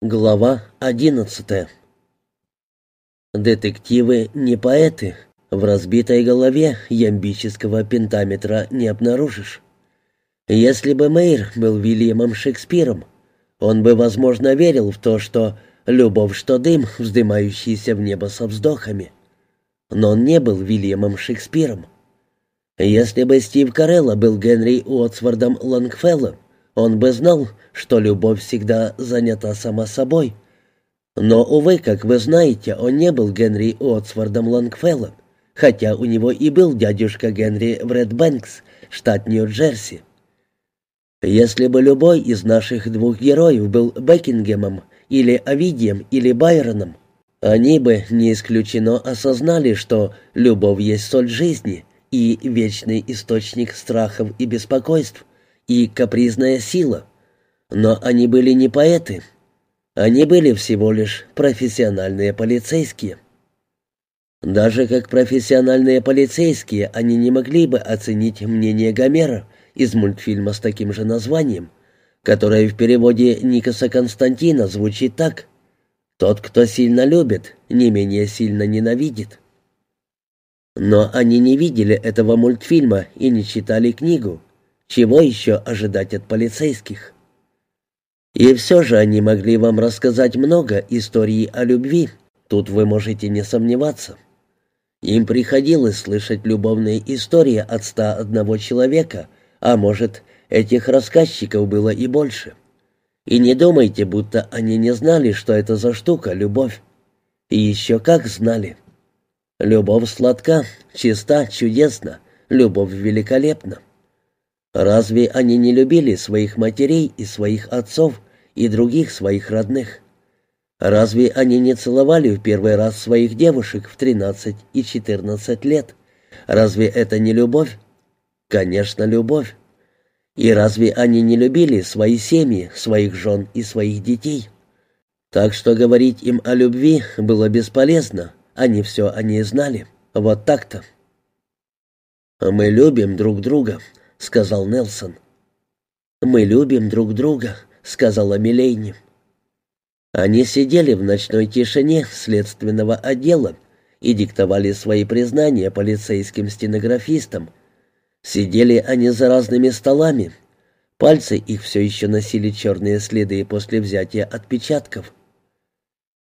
Глава одиннадцатая Детективы не поэты. В разбитой голове ямбического пентаметра не обнаружишь. Если бы Мэйр был Вильямом Шекспиром, он бы, возможно, верил в то, что любовь, что дым, вздымающийся в небо со вздохами. Но он не был Вильямом Шекспиром. Если бы Стив Карелла был Генри Уотсвордом Лонгфеллом, он бы знал, что любовь всегда занята сама собой. Но, увы, как вы знаете, он не был Генри Уотсвордом Лонгфеллом, хотя у него и был дядюшка Генри в Редбэнкс, штат Нью-Джерси. Если бы любой из наших двух героев был Бекингемом, или Овидием, или Байроном, они бы, не исключено, осознали, что любовь есть соль жизни и вечный источник страхов и беспокойств, и капризная сила. Но они были не поэты. Они были всего лишь профессиональные полицейские. Даже как профессиональные полицейские они не могли бы оценить мнение Гомера из мультфильма с таким же названием, которое в переводе Никаса Константина звучит так «Тот, кто сильно любит, не менее сильно ненавидит». Но они не видели этого мультфильма и не читали книгу, чего еще ожидать от полицейских? И все же они могли вам рассказать много историй о любви, тут вы можете не сомневаться. Им приходилось слышать любовные истории от ста одного человека, а может, этих рассказчиков было и больше. И не думайте, будто они не знали, что это за штука — любовь. И еще как знали. Любовь сладка, чиста, чудесна, любовь великолепна. Разве они не любили своих матерей и своих отцов и других своих родных? Разве они не целовали в первый раз своих девушек в 13 и 14 лет? Разве это не любовь? Конечно, любовь. И разве они не любили свои семьи, своих жен и своих детей? Так что говорить им о любви было бесполезно, они все о ней знали. Вот так-то. «Мы любим друг друга», — сказал Нелсон. «Мы любим друг друга», — сказала Милейни. Они сидели в ночной тишине следственного отдела и диктовали свои признания полицейским стенографистам. Сидели они за разными столами. Пальцы их все еще носили черные следы после взятия отпечатков.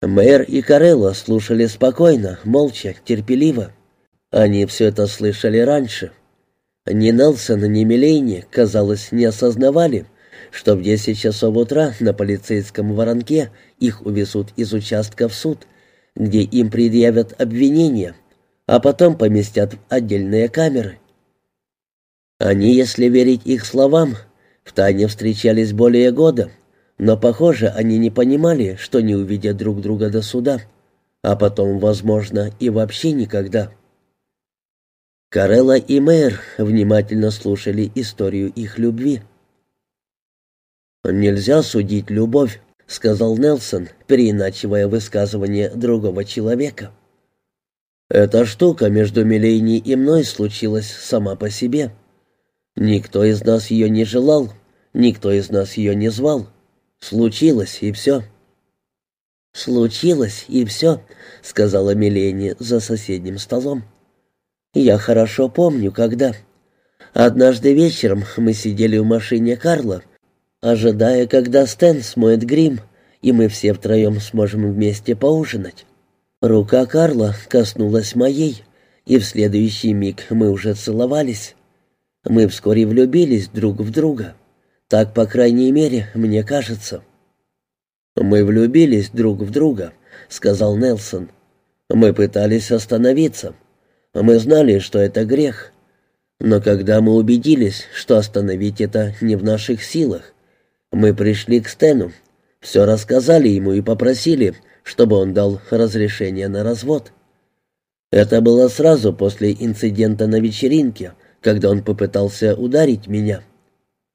Мэр и Карелла слушали спокойно, молча, терпеливо. Они все это слышали раньше. Ни Нелсон, ни Милейни, казалось, не осознавали, что в десять часов утра на полицейском воронке их увезут из участка в суд, где им предъявят обвинения, а потом поместят в отдельные камеры. Они, если верить их словам, втайне встречались более года, но, похоже, они не понимали, что не увидят друг друга до суда, а потом, возможно, и вообще никогда. Карелла и Мэр внимательно слушали историю их любви. «Нельзя судить любовь», — сказал Нелсон, переиначивая высказывание другого человека. «Эта штука между Милейни и мной случилась сама по себе. Никто из нас ее не желал, никто из нас ее не звал. Случилось, и все». «Случилось, и все», — сказала Милейни за соседним столом. Я хорошо помню, когда. Однажды вечером мы сидели в машине Карла, ожидая, когда Стэн смоет грим, и мы все втроем сможем вместе поужинать. Рука Карла коснулась моей, и в следующий миг мы уже целовались. Мы вскоре влюбились друг в друга. Так, по крайней мере, мне кажется. «Мы влюбились друг в друга», — сказал Нелсон. «Мы пытались остановиться». Мы знали, что это грех. Но когда мы убедились, что остановить это не в наших силах, мы пришли к Стэну, все рассказали ему и попросили, чтобы он дал разрешение на развод. Это было сразу после инцидента на вечеринке, когда он попытался ударить меня.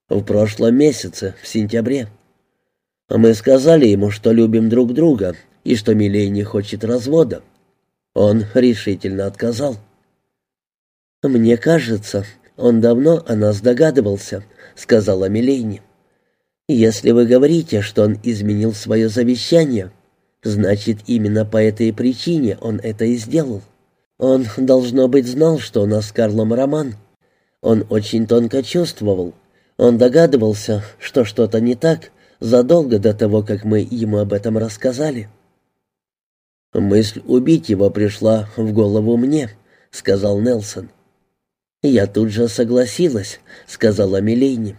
В прошлом месяце, в сентябре. Мы сказали ему, что любим друг друга и что Милей не хочет развода. Он решительно отказал. «Мне кажется, он давно о нас догадывался», — сказала Милейни. Если вы говорите, что он изменил свое завещание, значит, именно по этой причине он это и сделал. Он, должно быть, знал, что у нас с Карлом роман. Он очень тонко чувствовал. Он догадывался, что что-то не так, задолго до того, как мы ему об этом рассказали. «Мысль убить его пришла в голову мне», — сказал Нелсон. «Я тут же согласилась», — сказала Милейни.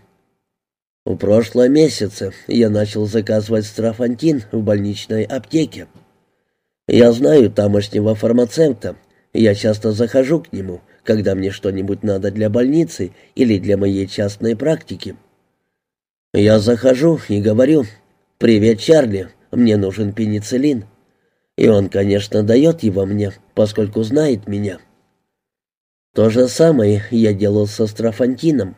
«В прошлом месяце я начал заказывать страфантин в больничной аптеке. Я знаю тамошнего фармацевта, я часто захожу к нему, когда мне что-нибудь надо для больницы или для моей частной практики. Я захожу и говорю, «Привет, Чарли, мне нужен пенициллин». И он, конечно, дает его мне, поскольку знает меня. То же самое я делал со страфантином.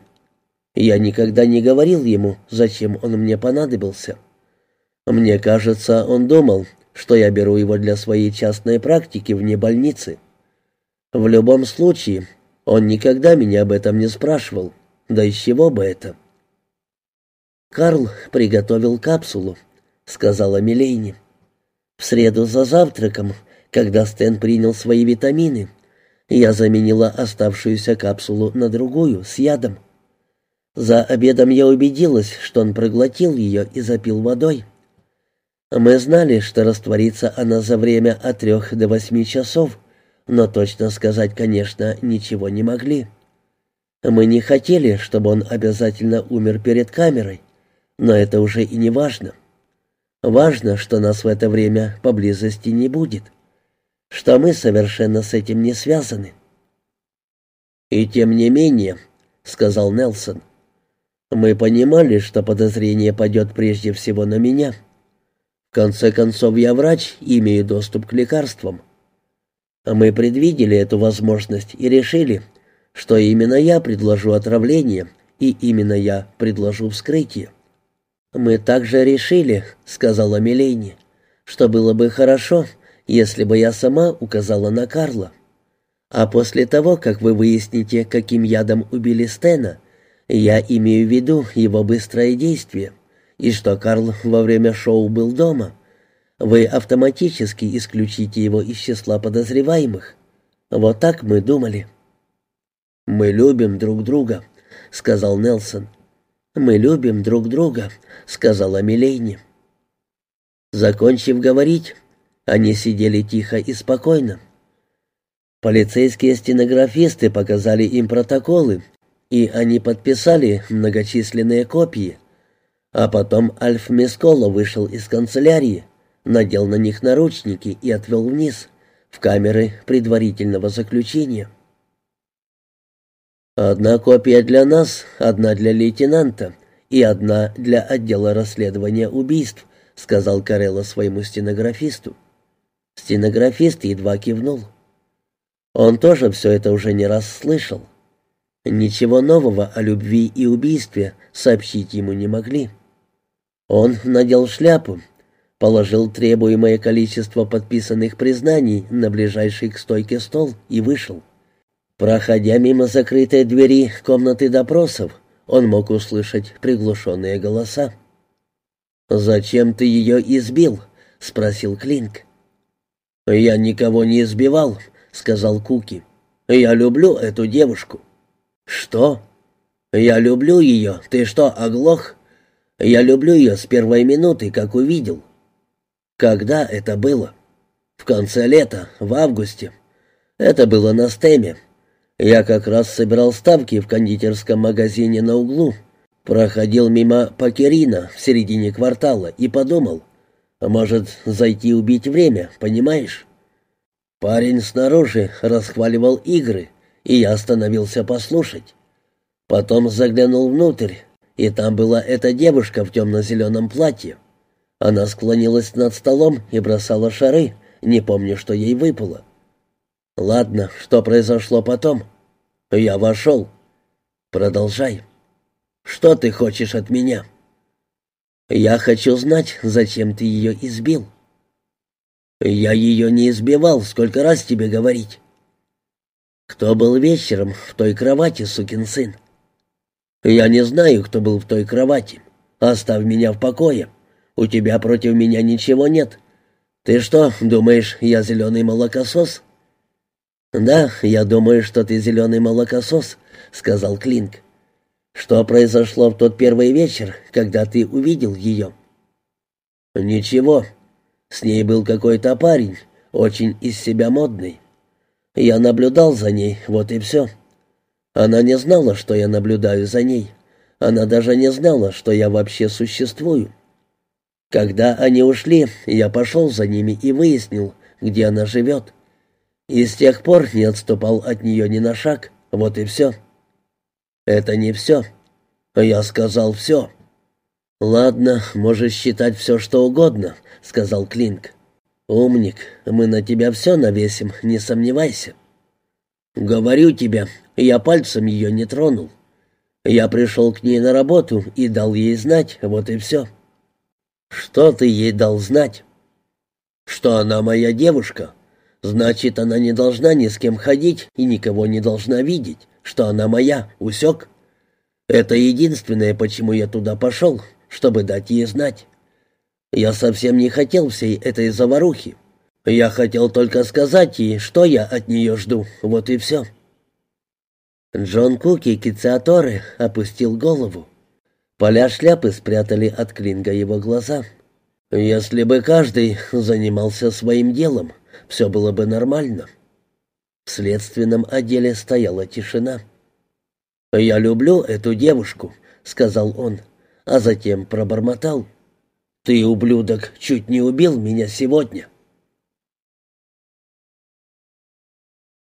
Я никогда не говорил ему, зачем он мне понадобился. Мне кажется, он думал, что я беру его для своей частной практики вне больницы. В любом случае, он никогда меня об этом не спрашивал. Да из чего бы это? «Карл приготовил капсулу», — сказала Милейни. «В среду за завтраком, когда Стэн принял свои витамины, я заменила оставшуюся капсулу на другую, с ядом. За обедом я убедилась, что он проглотил ее и запил водой. Мы знали, что растворится она за время от трех до восьми часов, но точно сказать, конечно, ничего не могли. Мы не хотели, чтобы он обязательно умер перед камерой, но это уже и не важно. Важно, что нас в это время поблизости не будет, что мы совершенно с этим не связаны. «И тем не менее», — сказал Нелсон, — «мы понимали, что подозрение пойдет прежде всего на меня. В конце концов, я врач и имею доступ к лекарствам. Мы предвидели эту возможность и решили, что именно я предложу отравление, и именно я предложу вскрытие. «Мы также решили», — сказала Милейни, — «что было бы хорошо, если бы я сама указала на Карла. А после того, как вы выясните, каким ядом убили Стена, я имею в виду его быстрое действие, и что Карл во время шоу был дома, вы автоматически исключите его из числа подозреваемых. Вот так мы думали. «Мы любим друг друга», — сказал Нелсон. «Мы любим друг друга», — сказала Милейни. Закончив говорить, они сидели тихо и спокойно. Полицейские стенографисты показали им протоколы, и они подписали многочисленные копии. А потом Альф Мисколо вышел из канцелярии, надел на них наручники и отвел вниз, в камеры предварительного заключения. «Одна копия для нас, одна для лейтенанта и одна для отдела расследования убийств», сказал Карелло своему стенографисту. Стенографист едва кивнул. Он тоже все это уже не раз слышал. Ничего нового о любви и убийстве сообщить ему не могли. Он надел шляпу, положил требуемое количество подписанных признаний на ближайший к стойке стол и вышел. Проходя мимо закрытой двери комнаты допросов, он мог услышать приглушенные голоса. «Зачем ты ее избил?» — спросил Клинк. «Я никого не избивал», — сказал Куки. «Я люблю эту девушку». «Что?» «Я люблю ее. Ты что, оглох?» «Я люблю ее с первой минуты, как увидел. Когда это было? В конце лета, в августе. Это было на стеме. Я как раз собирал ставки в кондитерском магазине на углу. Проходил мимо Пакерина в середине квартала и подумал, может, зайти убить время, понимаешь? Парень снаружи расхваливал игры, и я остановился послушать. Потом заглянул внутрь, и там была эта девушка в темно-зеленом платье. Она склонилась над столом и бросала шары, не помню, что ей выпало. «Ладно, что произошло потом?» «Я вошел». «Продолжай». «Что ты хочешь от меня?» «Я хочу знать, зачем ты ее избил». «Я ее не избивал, сколько раз тебе говорить?» «Кто был вечером в той кровати, сукин сын?» «Я не знаю, кто был в той кровати. Оставь меня в покое. У тебя против меня ничего нет. Ты что, думаешь, я зеленый молокосос?» «Да, я думаю, что ты зеленый молокосос», — сказал Клинк. «Что произошло в тот первый вечер, когда ты увидел ее?» «Ничего. С ней был какой-то парень, очень из себя модный. Я наблюдал за ней, вот и все. Она не знала, что я наблюдаю за ней. Она даже не знала, что я вообще существую. Когда они ушли, я пошел за ними и выяснил, где она живет. И с тех пор не отступал от нее ни на шаг, вот и все. Это не все. Я сказал все. «Ладно, можешь считать все, что угодно», — сказал Клинк. «Умник, мы на тебя все навесим, не сомневайся». «Говорю тебе, я пальцем ее не тронул. Я пришел к ней на работу и дал ей знать, вот и все». «Что ты ей дал знать?» «Что она моя девушка. Значит, она не должна ни с кем ходить и никого не должна видеть, что она моя, усек. Это единственное, почему я туда пошел, чтобы дать ей знать. Я совсем не хотел всей этой заварухи. Я хотел только сказать ей, что я от нее жду, вот и все». Джон Куки Кициаторе опустил голову. Поля шляпы спрятали от Клинга его глаза. «Если бы каждый занимался своим делом, все было бы нормально». В следственном отделе стояла тишина. «Я люблю эту девушку», — сказал он, а затем пробормотал. «Ты, ублюдок, чуть не убил меня сегодня».